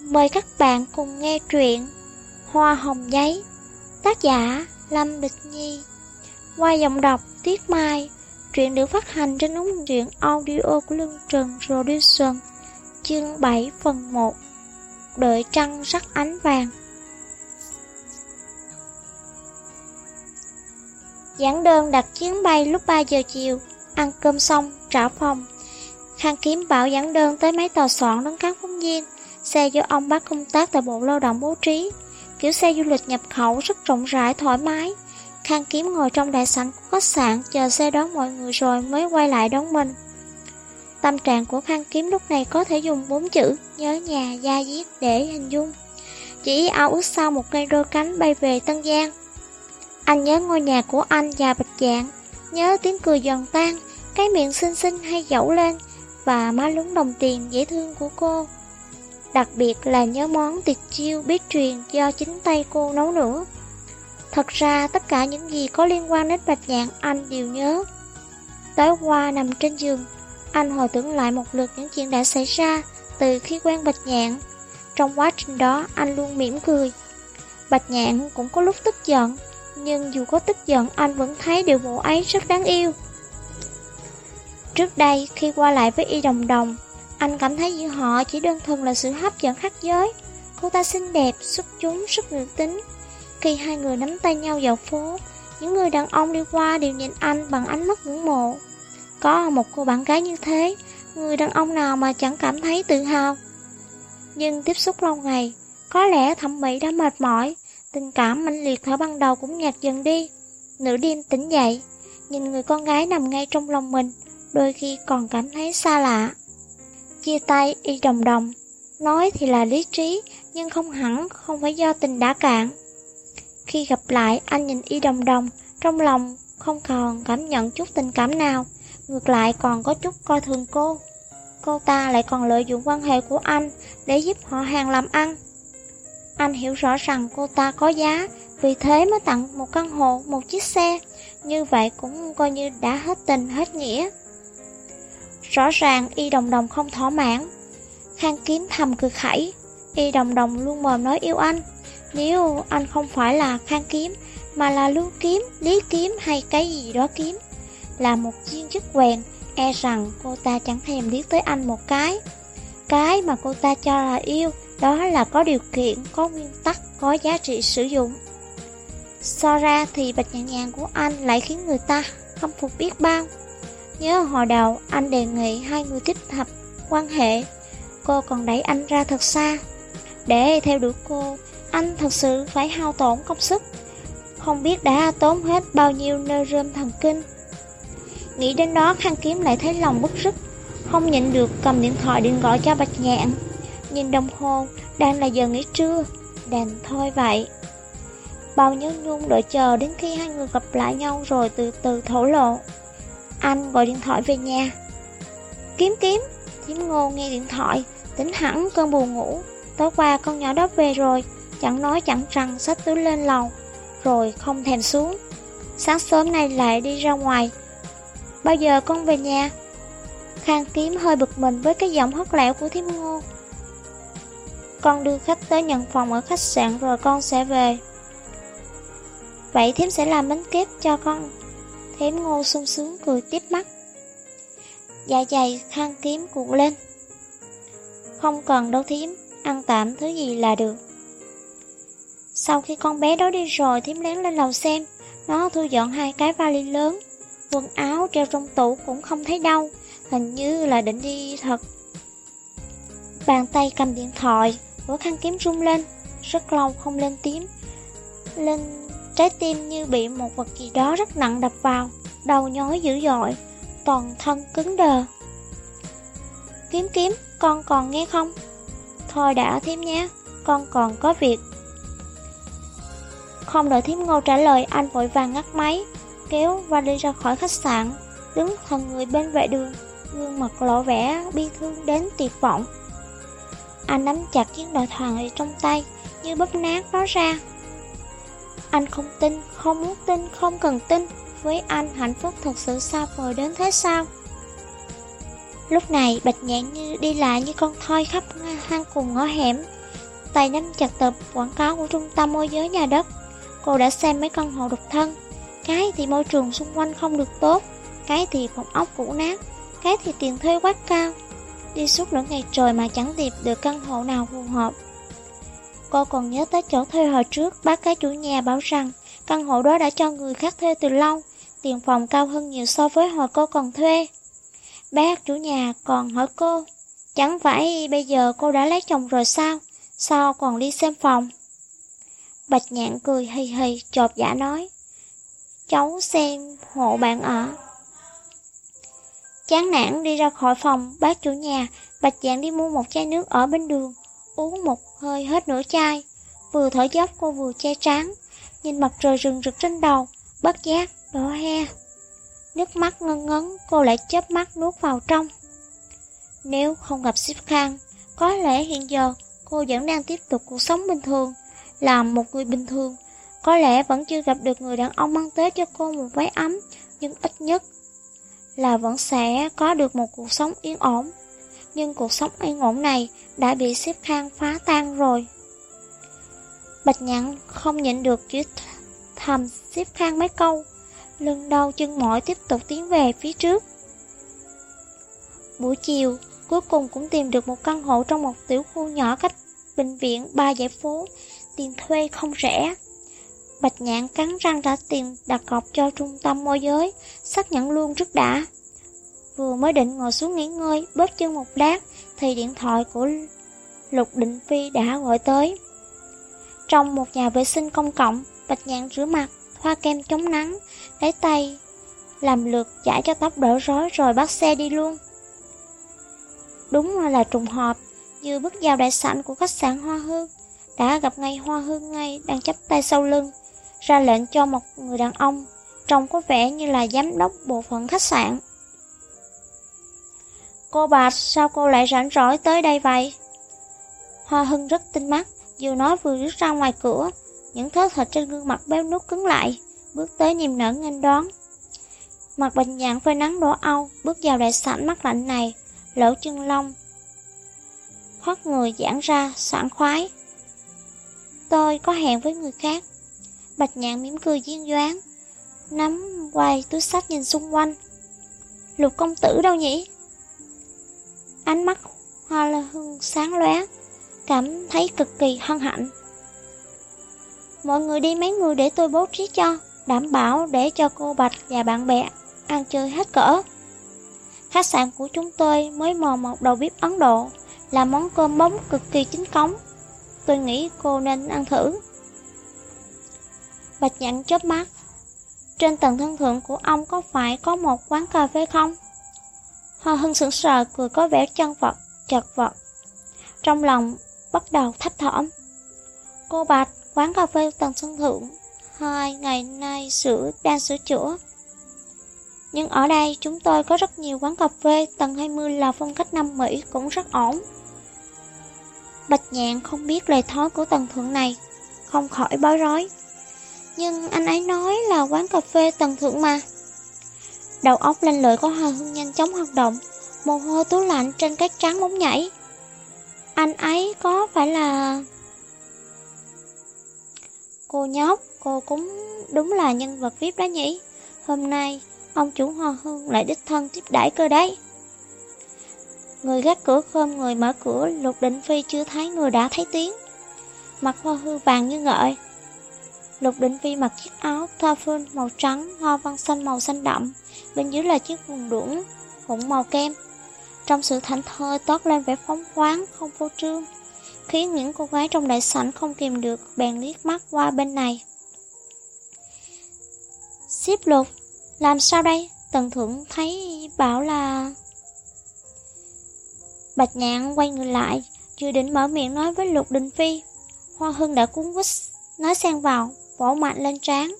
Mời các bạn cùng nghe truyện Hoa hồng giấy Tác giả Lâm Bịch Nhi. Qua giọng đọc Tiết Mai Truyện được phát hành trên ứng truyện audio của Lương Trần Production Chương 7 phần 1 Đợi trăng sắc ánh vàng. Giảng đơn đặt chuyến bay lúc 3 giờ chiều Ăn cơm xong, trả phòng. Khang kiếm bảo giảng đơn tới máy tòa soạn đón các phóng viên. Xe do ông bác công tác tại Bộ Lao động bố trí. Kiểu xe du lịch nhập khẩu rất rộng rãi, thoải mái. Khang kiếm ngồi trong đại sảnh của khách sạn Chờ xe đón mọi người rồi mới quay lại đón mình. Tâm trạng của Khang kiếm lúc này có thể dùng bốn chữ Nhớ nhà, gia diết để hình dung. Chỉ ao ước sau một cây đôi cánh bay về Tân Giang. Anh nhớ ngôi nhà của anh và Bạch Dạng Nhớ tiếng cười giòn tan Cái miệng xinh xinh hay dẫu lên Và má lúng đồng tiền dễ thương của cô. Đặc biệt là nhớ món tiệc chiêu biết truyền do chính tay cô nấu nữa. Thật ra tất cả những gì có liên quan đến Bạch Nhạn anh đều nhớ. Tối qua nằm trên giường, anh hồi tưởng lại một lượt những chuyện đã xảy ra từ khi quen Bạch Nhạn. Trong quá trình đó anh luôn mỉm cười. Bạch Nhạn cũng có lúc tức giận, nhưng dù có tức giận anh vẫn thấy điều bộ ấy rất đáng yêu. Trước đây khi qua lại với Y Đồng Đồng, anh cảm thấy giữa họ chỉ đơn thuần là sự hấp dẫn khác giới. Cô ta xinh đẹp, xuất chúng, rất nữ tính. Khi hai người nắm tay nhau dạo phố, những người đàn ông đi qua đều nhìn anh bằng ánh mắt ngưỡng mộ. Có một cô bạn gái như thế, người đàn ông nào mà chẳng cảm thấy tự hào. Nhưng tiếp xúc lâu ngày, có lẽ thẩm mỹ đã mệt mỏi, tình cảm mãnh liệt thở ban đầu cũng nhạt dần đi. Nửa đêm tỉnh dậy, nhìn người con gái nằm ngay trong lòng mình, đôi khi còn cảm thấy xa lạ. Chia tay y đồng đồng. Nói thì là lý trí Nhưng không hẳn không phải do tình đã cạn. Khi gặp lại anh nhìn y đồng đồng Trong lòng không còn cảm nhận chút tình cảm nào Ngược lại còn có chút coi thường cô. Cô ta lại còn lợi dụng quan hệ của anh Để giúp họ hàng làm ăn. Anh hiểu rõ rằng cô ta có giá Vì thế mới tặng một căn hộ, một chiếc xe. Như vậy cũng coi như đã hết tình, hết nghĩa. Rõ ràng y đồng đồng không thỏa mãn. Khang kiếm thầm cực khẩy. Y đồng đồng luôn mồm nói yêu anh. Nếu anh không phải là khang kiếm Mà là lưu kiếm, lý kiếm hay cái gì đó kiếm Là một chuyên chức quèn E rằng cô ta chẳng thèm liếc tới anh một cái. Cái mà cô ta cho là yêu Đó là có điều kiện, có nguyên tắc, có giá trị sử dụng. So ra thì bạch nhàn nhàn của anh lại khiến người ta không phục biết bao. Nhớ hồi đầu, anh đề nghị hai người thích hợp quan hệ. Cô còn đẩy anh ra thật xa. Để theo đuổi cô, Anh thật sự phải hao tổn công sức. Không biết đã tốn hết bao nhiêu nơ rơm thần kinh. Nghĩ đến đó khăn kiếm lại thấy lòng bức rứt. Không nhịn được cầm điện thoại điện gọi cho Bạch Nhạn. Nhìn đồng hồ, Đang là giờ nghỉ trưa. Đành thôi vậy. Bao nhớ nhung đợi chờ đến khi hai người gặp lại nhau rồi từ từ thổ lộ anh gọi điện thoại về nhà. Kiếm kiếm. Thiếm ngô nghe điện thoại, Tính hẳn cơn buồn ngủ. Tối qua con nhỏ đó về rồi, Chẳng nói chẳng rằng xách túi lên lầu, Rồi không thèm xuống. Sáng sớm nay lại đi ra ngoài. Bao giờ con về nhà? Khang kiếm hơi bực mình với cái giọng hất lẹo của thiếm ngô. Con đưa khách tới nhận phòng ở khách sạn rồi con sẽ về. Vậy thiếm sẽ làm bánh kép cho con. Thím ngô sung sướng cười tiếp mắt. Dạ dày khăn kiếm cuộn lên. Không cần đâu thím, Ăn tạm thứ gì là được. Sau khi con bé đó đi rồi, Thím lén lên lầu xem. Nó thu dọn hai cái vali lớn, Quần áo treo trong tủ cũng không thấy đâu Hình như là định đi thật. Bàn tay cầm điện thoại Của khăn kiếm rung lên. Rất lâu không lên tiếng, Lên Trái tim như bị một vật gì đó rất nặng đập vào, đầu nhói dữ dội, toàn thân cứng đờ. Kiếm kiếm, con còn nghe không? Thôi đã thím nhé, con còn có việc. Không đợi thím ngô trả lời, anh vội vàng ngắt máy, kéo và đi ra khỏi khách sạn, đứng thần người bên vệ đường, gương mặt lộ vẻ bi thương đến tuyệt vọng. Anh nắm chặt chiếc điện thoại trong tay, như bóp nát nó ra, anh không tin, không muốn tin, không cần tin Với anh hạnh phúc thật sự xa vời đến thế sao Lúc này Bạch Nhạn như đi lại như con thoi khắp hang cùng ngõ hẻm tay nắm chặt tập quảng cáo của trung tâm môi giới nhà đất. Cô đã xem mấy căn hộ độc thân. Cái thì môi trường xung quanh không được tốt, cái thì phòng ốc cũ nát, cái thì tiền thuê quá cao. Đi suốt nửa ngày trời mà chẳng tìm được căn hộ nào phù hợp. Cô còn nhớ tới chỗ thuê hồi trước, bác cái chủ nhà bảo rằng căn hộ đó đã cho người khác thuê từ lâu, tiền phòng cao hơn nhiều so với hồi cô còn thuê. Bác chủ nhà còn hỏi cô, chẳng phải bây giờ cô đã lấy chồng rồi sao, sao còn đi xem phòng? Bạch nhạn cười hì hì, chột giả nói, cháu xem hộ bạn ở. Chán nản đi ra khỏi phòng, bác chủ nhà, Bạch dạng đi mua một chai nước ở bên đường, uống một hơi hết nửa chai, vừa thở dốc cô vừa che trán, nhìn mặt trời rừng rực trên đầu, bất giác, đỏ he. Nước mắt ngân ngấn, cô lại chớp mắt nuốt vào trong. Nếu không gặp Sip Khang, có lẽ hiện giờ cô vẫn đang tiếp tục cuộc sống bình thường, làm một người bình thường. Có lẽ vẫn chưa gặp được người đàn ông mang tới cho cô một váy ấm, nhưng ít nhất là vẫn sẽ có được một cuộc sống yên ổn. Nhưng cuộc sống yên ổn này đã bị xếp Khang phá tan rồi. Bạch nhãn không nhịn được chứ thầm xếp Khang mấy câu lưng đau chân mỏi tiếp tục tiến về phía trước. Buổi chiều, cuối cùng cũng tìm được một căn hộ trong một tiểu khu nhỏ cách bệnh viện ba giải phố, tiền thuê không rẻ. Bạch nhạn cắn răng trả tiền đặt cọc cho trung tâm môi giới, xác nhận luôn trước đã. Vừa mới định ngồi xuống nghỉ ngơi, bóp chân một lát, thì điện thoại của Lục Định Phi đã gọi tới. Trong một nhà vệ sinh công cộng, Bạch Nhạn rửa mặt, thoa kem chống nắng, lấy tay, làm lượt giải cho tóc đỡ rối rồi bắt xe đi luôn. Đúng là trùng hợp, như bước vào đại sảnh của khách sạn Hoa Hương, đã gặp ngay Hoa Hương ngay đang chắp tay sau lưng, ra lệnh cho một người đàn ông, trông có vẻ như là giám đốc bộ phận khách sạn. Cô Bạch, sao cô lại rảnh rỗi tới đây vậy? Hoa Hưng rất tinh mắt, vừa nói vừa rút ra ngoài cửa, những thớ thịt trên gương mặt béo nút cứng lại, bước tới niềm nở nghênh đón. Mặt bệnh dạng phơi nắng đỏ âu, bước vào đại sảnh mắt lạnh này, lỗ chân lông. Khoát người giãn ra, sảng khoái. Tôi có hẹn với người khác. Bạch nhạn mỉm cười duyên dáng, nắm quay túi sách nhìn xung quanh. Lục công tử đâu nhỉ? Ánh mắt hoa là hương sáng lóe, cảm thấy cực kỳ hân hạnh. Mọi người đi mấy người để tôi bố trí cho, đảm bảo để cho cô Bạch và bạn bè ăn chơi hết cỡ. Khách sạn của chúng tôi mới mò một đầu bếp Ấn Độ, là món cơm bóng cực kỳ chính cống. Tôi nghĩ cô nên ăn thử. Bạch nhặn chớp mắt. Trên tầng thân thượng của ông có phải có một quán cà phê không? Hoa hưng sững sờ cười có vẻ chân vật, chật vật. Trong lòng bắt đầu thấp thỏm. Cô Bạch, quán cà phê tầng Xuân thượng, hai ngày nay sửa đang sửa chữa. Nhưng ở đây chúng tôi có rất nhiều quán cà phê, tầng 20 là phong cách Nam Mỹ cũng rất ổn. Bạch nhạn không biết lời thói của tầng thượng này, không khỏi bối rối. Nhưng anh ấy nói là quán cà phê tầng thượng mà. Đầu óc lanh lợi của Hoa Hương nhanh chóng hoạt động, mồ hôi tú lạnh trên các trắng bóng nhảy. Anh ấy có phải là... Cô nhóc, cô cũng đúng là nhân vật VIP đó nhỉ? Hôm nay, ông chủ Hoa Hương lại đích thân tiếp đãi cơ đấy. Người gác cửa khom người mở cửa, Lục Định Phi chưa thấy người đã thấy tiếng. Mặt Hoa Hương vàng như ngợi. Lục Định Phi mặc chiếc áo tha phơn màu trắng, hoa văn xanh màu xanh đậm, bên dưới là chiếc quần đũng, hỗn màu kem. Trong sự thảnh thơi toát lên vẻ phóng khoáng, không phô trương, khiến những cô gái trong đại sảnh không kìm được bèn liếc mắt qua bên này. Xếp lục, làm sao đây? Tần thượng thấy bảo là... Bạch nhạn quay người lại, chưa định mở miệng nói với lục đình phi. Hoa hưng đã cuốn quýt, nói xen vào, vỗ mạnh lên trán.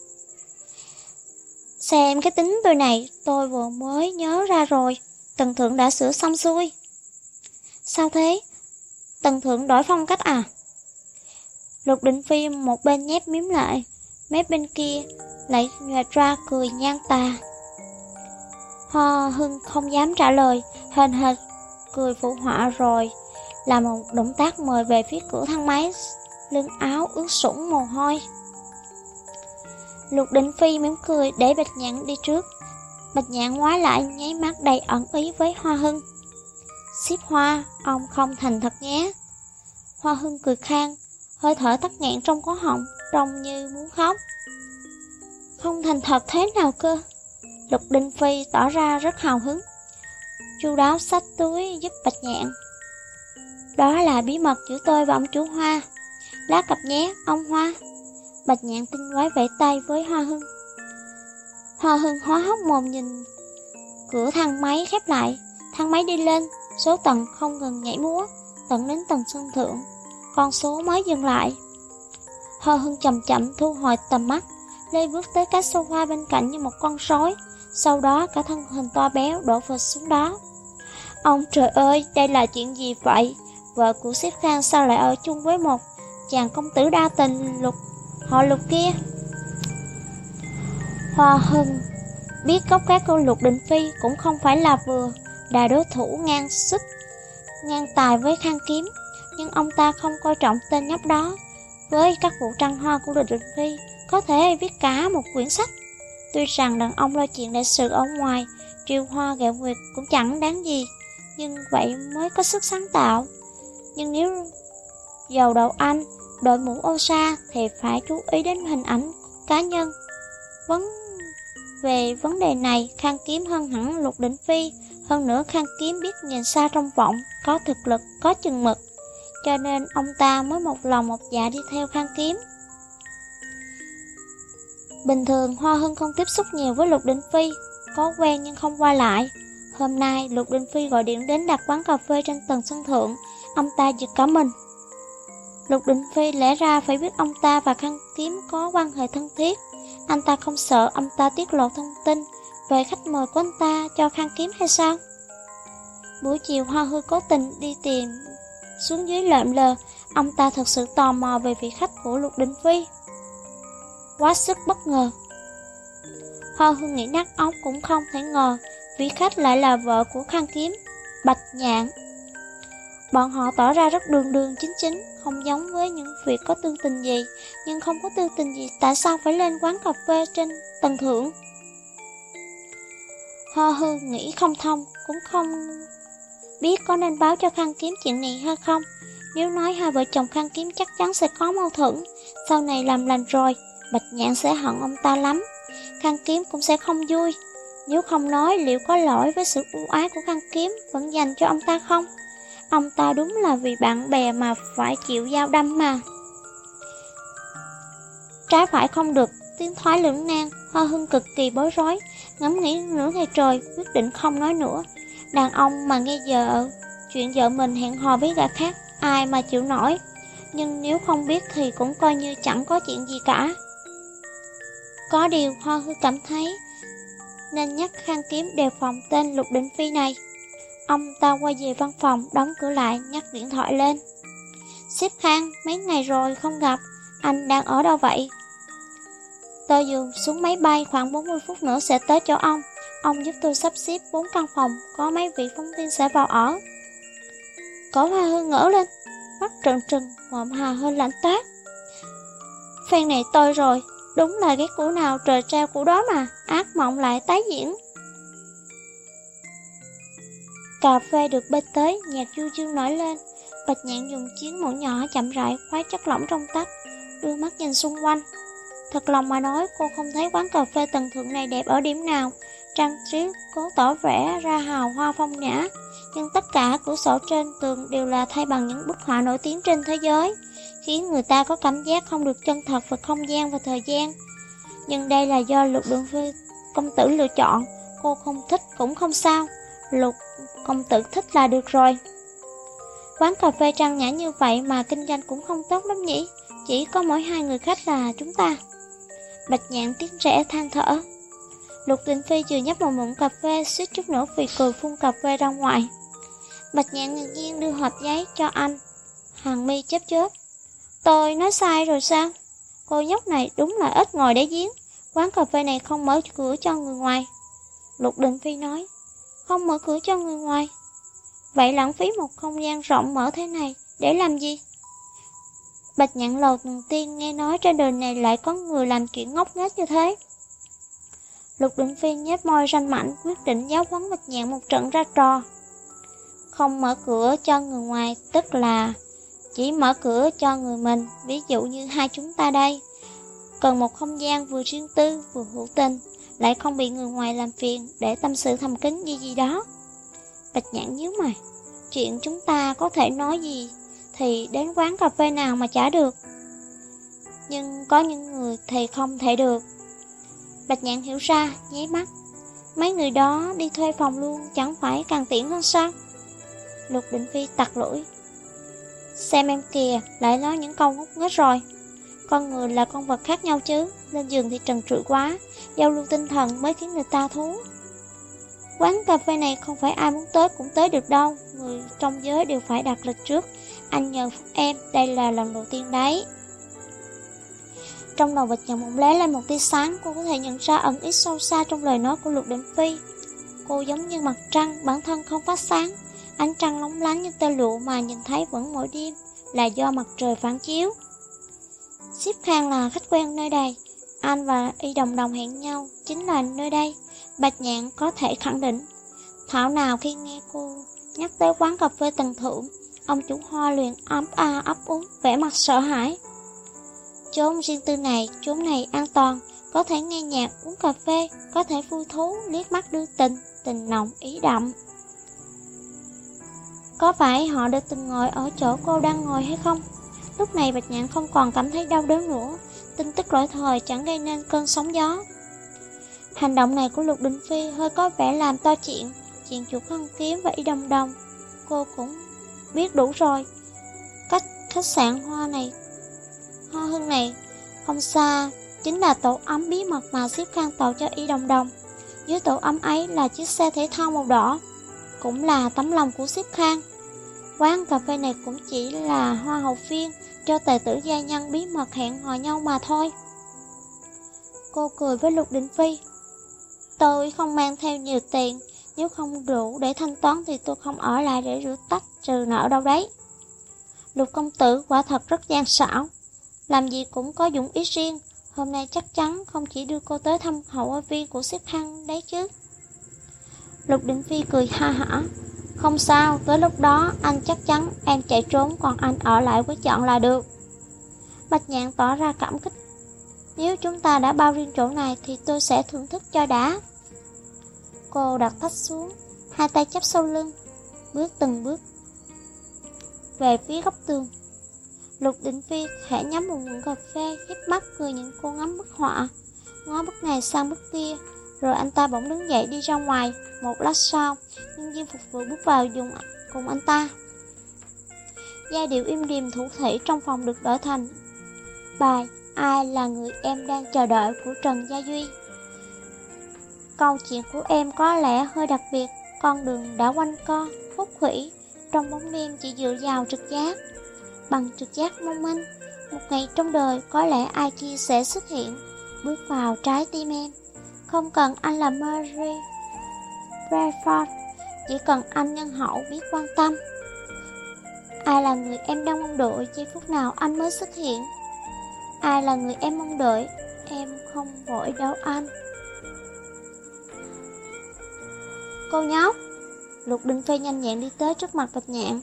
Xem cái tính tôi này, tôi vừa mới nhớ ra rồi, tần thượng đã sửa xong xuôi. Sao thế? Tần thượng đổi phong cách à? Lục định phi một bên nhép miếm lại, mép bên kia lại nhòe ra cười nhan tà. Hoa hưng không dám trả lời, hên hệt cười phụ họa rồi, làm một động tác mời về phía cửa thang máy Lưng áo ướt sũng mồ hôi Lục Đình Phi mỉm cười để Bạch Nhạn đi trước. Bạch Nhạn ngoái lại nháy mắt đầy ẩn ý với Hoa Hưng. Xếp hoa, ông không thành thật nhé. Hoa Hưng cười khang Hơi thở tắt nghẹn trong cổ họng Trông như muốn khóc. Không thành thật thế nào cơ? Lục Đình Phi tỏ ra rất hào hứng. Chu đáo sách túi giúp Bạch Nhạn Đó là bí mật giữa tôi và ông chú Hoa. Lá cặp nhé, ông Hoa. Bạch Nhạn tinh quái vẫy tay với Hoa Hưng. Hoa Hưng hóa hốc mồm nhìn Cửa thang máy khép lại. Thang máy đi lên Số tầng không ngừng nhảy múa Tận đến tầng sân thượng. Con số mới dừng lại. Hoa Hưng chậm chậm thu hồi tầm mắt Lê bước tới cái sofa bên cạnh như một con sói. Sau đó cả thân hình to béo đổ vật xuống đó. Ông trời ơi, đây là chuyện gì vậy? Vợ của Xếp Khang sao lại ở chung với một chàng công tử đa tình lục họ lục kia? Hoa Hưng biết gốc các cô lục định phi cũng không phải là vừa đà đối thủ ngang sức, ngang tài với khang kiếm, nhưng ông ta không coi trọng tên nhóc đó. Với các vụ trăng hoa của lục định phi, có thể viết cả một quyển sách. Tuy rằng đàn ông lo chuyện đại sự ở ngoài, triều hoa gạo nguyệt cũng chẳng đáng gì, nhưng vậy mới có sức sáng tạo. Nhưng nếu dầu đậu anh, đội mũ ô sa thì phải chú ý đến hình ảnh cá nhân. Vấn về vấn đề này, Khang Kiếm hơn hẳn Lục Định Phi, hơn nữa Khang Kiếm biết nhìn xa trong vọng, có thực lực, có chừng mực, cho nên ông ta mới một lòng một dạ đi theo Khang Kiếm. Bình thường Hoa Hưng không tiếp xúc nhiều với Lục Định Phi, có quen nhưng không qua lại. Hôm nay Lục Định Phi gọi điện đến đặt quán cà phê trên tầng sân thượng, ông ta giật cả mình. Lục Đình Phi lẽ ra phải biết ông ta và Khang Kiếm có quan hệ thân thiết, anh ta không sợ ông ta tiết lộ thông tin về khách mời của anh ta cho Khang Kiếm hay sao? Buổi chiều Hoa Hư cố tình đi tìm xuống dưới lợm lờ, ông ta thật sự tò mò về vị khách của Lục Đình Phi. Quá sức bất ngờ. Hoa Hư nghĩ nát óc cũng không thể ngờ vị khách lại là vợ của Khang Kiếm, Bạch Nhạn. Bọn họ tỏ ra rất đường đường chính chính, không giống với những việc có tư tình gì, nhưng không có tư tình gì tại sao phải lên quán cà phê trên tầng thượng. Ho hư nghĩ không thông, cũng không biết có nên báo cho Khang Kiếm chuyện này hay không. Nếu nói hai vợ chồng Khang Kiếm chắc chắn sẽ có mâu thuẫn, sau này làm lành rồi, Bạch Nhạn sẽ hận ông ta lắm. Khang Kiếm cũng sẽ không vui. Nếu không nói liệu có lỗi với sự ưu ái của Khang Kiếm vẫn dành cho ông ta không? Ông ta đúng là vì bạn bè mà phải chịu dao đâm mà. Trái phải không được, tiếng thoái lưỡng nan, Hoa Hưng cực kỳ bối rối, ngắm nghĩ nửa ngày trời, quyết định không nói nữa. Đàn ông mà nghe vợ, chuyện vợ mình hẹn hò với gã khác, ai mà chịu nổi. Nhưng nếu không biết thì cũng coi như chẳng có chuyện gì cả. Có điều Hoa Hưng cảm thấy nên nhắc khang kiếm đề phòng tên Lục Định Phi này. Ông ta quay về văn phòng, đóng cửa lại, nhắc điện thoại lên. Xếp Khang, mấy ngày rồi không gặp, anh đang ở đâu vậy? Tôi dường xuống máy bay khoảng 40 phút nữa sẽ tới chỗ ông. Ông giúp tôi sắp xếp bốn căn phòng, có mấy vị phóng viên sẽ vào ở. Cổ hoa hương ngỡ lên, mắt trừng trừng, mộm hà hơi lạnh toát. Phen này tôi rồi, đúng là cái cũ nào trời treo cũ đó mà, ác mộng lại tái diễn. Cà phê được bê tới, nhạc du dương nổi lên. Bạch nhạn dùng chiến muỗng nhỏ chậm rãi khoái chất lỏng trong tách, đưa mắt nhìn xung quanh. Thật lòng mà nói, cô không thấy quán cà phê tầng thượng này đẹp ở điểm nào. Trang trí cố tỏ vẻ ra hào hoa phong nhã, nhưng tất cả cửa sổ trên tường đều là thay bằng những bức họa nổi tiếng trên thế giới, khiến người ta có cảm giác không được chân thật về không gian và thời gian. Nhưng đây là do lục đường phi công tử lựa chọn, cô không thích cũng không sao, lục công tử thích là được rồi. Quán cà phê trang nhã như vậy mà kinh doanh cũng không tốt lắm nhỉ, chỉ có mỗi hai người khách là chúng ta. Bạch nhạn tiếng rẽ than thở. Lục Đình Phi vừa nhấp một muỗng cà phê, suýt chút nữa vì cười phun cà phê ra ngoài. Bạch nhạn ngạc nhiên đưa hộp giấy cho anh. Hàng mi chớp chớp. Tôi nói sai rồi sao? Cô nhóc này đúng là ít ngồi để giếng. Quán cà phê này không mở cửa cho người ngoài. Lục Đình Phi nói. Không mở cửa cho người ngoài. Vậy lãng phí một không gian rộng mở thế này, để làm gì? Bạch nhạn lầu đầu tiên nghe nói trên đời này lại có người làm chuyện ngốc nghếch như thế. Lục Định Phi nhếch môi ranh mảnh quyết định giáo huấn Bạch nhạn một trận ra trò. Không mở cửa cho người ngoài, tức là chỉ mở cửa cho người mình, ví dụ như hai chúng ta đây. Cần một không gian vừa riêng tư vừa hữu tình, lại không bị người ngoài làm phiền để tâm sự thầm kín gì gì đó. Bạch nhãn nhíu mày, chuyện chúng ta có thể nói gì thì đến quán cà phê nào mà trả được. Nhưng có những người thì không thể được. Bạch nhãn hiểu ra, nháy mắt. Mấy người đó đi thuê phòng luôn chẳng phải càng tiện hơn sao? Lục Định Phi tặc lưỡi. Xem em kìa, lại nói những câu ngốc nghếch rồi. Con người là con vật khác nhau chứ, lên giường thì trần trụi quá, giao lưu tinh thần mới khiến người ta thú. Quán cà phê này không phải ai muốn tới cũng tới được đâu, người trong giới đều phải đặt lịch trước. Anh nhờ phúc em, đây là lần đầu tiên đấy. Trong đầu bịch nhận một lé lên một tia sáng, cô có thể nhận ra ẩn ý sâu xa trong lời nói của Lục Định Phi. Cô giống như mặt trăng, bản thân không phát sáng. Ánh trăng lóng lánh như tơ lụa mà nhìn thấy vẫn mỗi đêm, là do mặt trời phản chiếu. Xếp Khang là khách quen nơi đây, anh và Y Đồng Đồng hẹn nhau, chính là nơi đây. Bạch Nhạn có thể khẳng định. Thảo nào khi nghe cô nhắc tới quán cà phê tầng thượng, ông chủ hoa liền ấm a ấp úng, vẻ mặt sợ hãi. Chốn riêng tư này, chốn này an toàn, có thể nghe nhạc, uống cà phê, có thể vui thú, liếc mắt đưa tình, tình nồng, ý đậm. Có phải họ đã từng ngồi ở chỗ cô đang ngồi hay không? Lúc này Bạch Nhạn không còn cảm thấy đau đớn nữa, tin tức lỗi thời chẳng gây nên cơn sóng gió. Hành động này của Lục Đình Phi hơi có vẻ làm to chuyện, chuyện chuột hân kiếm và y đồng đồng. Cô cũng biết đủ rồi. Cách khách sạn hoa này, hoa hương này, không xa, chính là tổ ấm bí mật mà xếp khang tàu cho y đồng đồng. Dưới tổ ấm ấy là chiếc xe thể thao màu đỏ, cũng là tấm lòng của xếp khang. Quán cà phê này cũng chỉ là hoa hậu phiên cho tài tử gia nhân bí mật hẹn hò nhau mà thôi. Cô cười với Lục đình Phi. Tôi không mang theo nhiều tiền, nếu không đủ để thanh toán thì tôi không ở lại để rửa tách trừ nợ đâu đấy. Lục công tử quả thật rất gian xảo, làm gì cũng có dũng ý riêng, hôm nay chắc chắn không chỉ đưa cô tới thăm hậu hoa viên của xếp hăng đấy chứ. Lục đình Phi cười ha hả, không sao, tới lúc đó anh chắc chắn em chạy trốn còn anh ở lại với chọn là được. Bạch nhạn tỏ ra cảm kích. Nếu chúng ta đã bao riêng chỗ này thì tôi sẽ thưởng thức cho đã. Cô đặt tách xuống, hai tay chắp sau lưng, bước từng bước về phía góc tường. Lục Định Phi khẽ nhắm một ngụm cà phê, hít mắt cười những cô ngắm bức họa, ngó bức này sang bức kia, rồi anh ta bỗng đứng dậy đi ra ngoài, một lát sau, nhân viên phục vụ bước vào dùng cùng anh ta. Giai điệu im điềm thủ thủy trong phòng được đổi thành bài Ai là người em đang chờ đợi của Trần Gia Duy. Câu chuyện của em có lẽ hơi đặc biệt, con đường đã quanh co, khúc khủy, trong bóng đêm chỉ dựa vào trực giác. Bằng trực giác mong manh, một ngày trong đời có lẽ ai kia sẽ xuất hiện, bước vào trái tim em. Không cần anh là Mary Bradford, chỉ cần anh nhân hậu biết quan tâm. Ai là người em đang mong đợi giây phút nào anh mới xuất hiện? Ai là người em mong đợi, em không vội đâu anh. Cô nhóc, Lục Đình Phi nhanh nhẹn đi tới trước mặt Bạch Nhạn.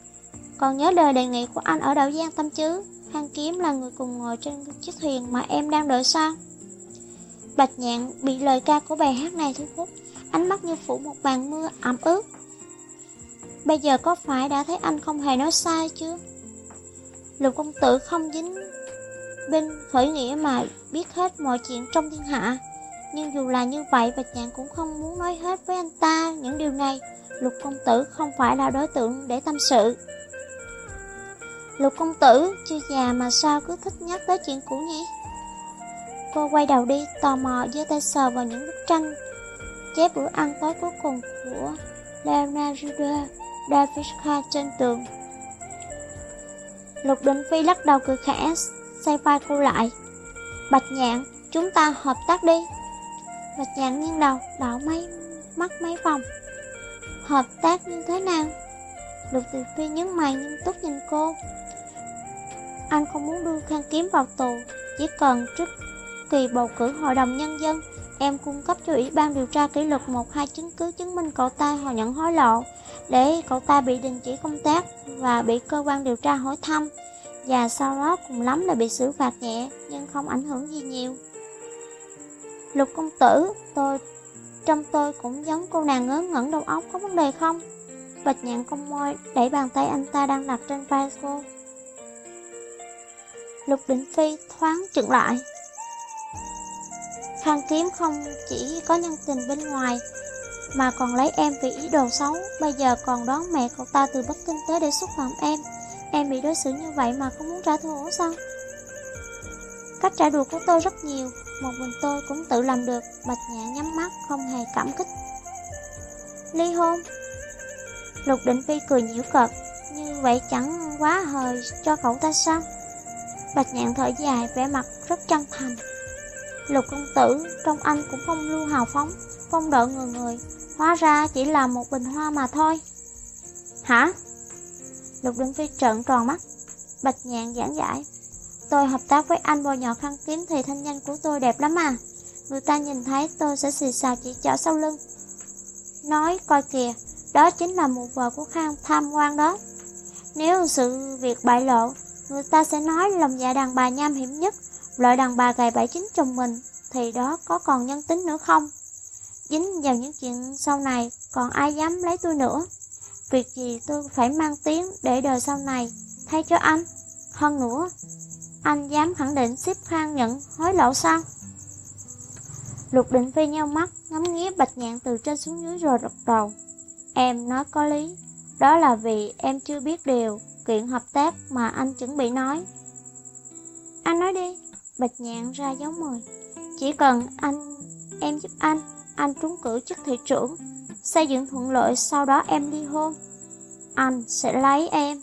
Còn nhớ đời đề nghị của anh ở đảo Giang Tâm chứ? Hàng Kiếm là người cùng ngồi trên chiếc thuyền mà em đang đợi sao? Bạch nhạn bị lời ca của bài hát này thu hút, ánh mắt như phủ một màn mưa ẩm ướt. Bây giờ có phải đã thấy anh không hề nói sai chứ? Lục công tử không dính bên khởi nghĩa mà biết hết mọi chuyện trong thiên hạ. Nhưng dù là như vậy, Bạch Nhạn cũng không muốn nói hết với anh ta những điều này. Lục công tử không phải là đối tượng để tâm sự. Lục công tử, chưa già mà sao cứ thích nhắc tới chuyện cũ nhỉ? Cô quay đầu đi, tò mò giơ tay sờ vào những bức tranh chép bữa ăn tối cuối cùng của Leonardo da Vinci trên tường. Lục Đình Phi lắc đầu cười khẽ, xoay vai cô lại. Bạch nhạn, chúng ta hợp tác đi. Bạch nhạn nghiêng đầu, đảo mấy mắt mấy vòng. Hợp tác như thế nào? Lục Đình Phi nhấn mày nghiêm túc nhìn cô. Anh không muốn đưa Khang Kiếm vào tù, chỉ cần trước kỳ bầu cử hội đồng nhân dân, em cung cấp cho Ủy ban điều tra kỷ luật một hai chứng cứ chứng minh cậu ta họ nhận hối lộ, để cậu ta bị đình chỉ công tác và bị cơ quan điều tra hỏi thăm, và sau đó cùng lắm là bị xử phạt nhẹ, nhưng không ảnh hưởng gì nhiều. Lục công tử, tôi trong tôi cũng giống cô nàng ngớ ngẩn đầu óc có vấn đề không? Bạch nhạn công môi đẩy bàn tay anh ta đang đặt trên vai cô. Lục Định Phi thoáng chừng lại. Khang Kiếm không chỉ có nhân tình bên ngoài, mà còn lấy em vì ý đồ xấu, bây giờ còn đón mẹ cậu ta từ Bắc Kinh tới để xúc phạm em. Em bị đối xử như vậy mà không muốn trả thù sao? Cách trả đùa của tôi rất nhiều, một mình tôi cũng tự làm được, Bạch Nhạn nhắm mắt, không hề cảm kích. Ly hôn Lục Định Phi cười nhiễu cợt, như vậy chẳng quá hời cho cậu ta sao? Bạch nhạn thở dài, vẻ mặt rất chân thành. Lục công tử, trong anh cũng không lưu hào phóng, phong độ người người, hóa ra chỉ là một bình hoa mà thôi. Hả? Lục Định Phi trợn tròn mắt, Bạch nhạn giảng giải. Tôi hợp tác với anh bồi nhỏ khăn kiếm thì thanh danh của tôi đẹp lắm à. Người ta nhìn thấy tôi sẽ xì xào chỉ chở sau lưng. Nói coi kìa, đó chính là một vợ của Khang tham quan đó. Nếu sự việc bại lộ, người ta sẽ nói lòng dạ đàn bà nham hiểm nhất, loại đàn bà gầy bảy chính chồng mình, thì đó có còn nhân tính nữa không? Dính vào những chuyện sau này, còn ai dám lấy tôi nữa? Việc gì tôi phải mang tiếng để đời sau này, thay cho anh. Hơn nữa, anh dám khẳng định xếp khang nhận hối lộ sao? Lục định phi nhau mắt, ngắm nghía bạch nhạn từ trên xuống dưới rồi đập đầu. Em nói có lý, đó là vì em chưa biết điều kiện hợp tác mà anh chuẩn bị nói. Anh nói đi, bạch nhạn ra dấu mời. Chỉ cần anh, em giúp anh, anh trúng cử chức thị trưởng, xây dựng thuận lợi sau đó em ly hôn. Anh sẽ lấy em.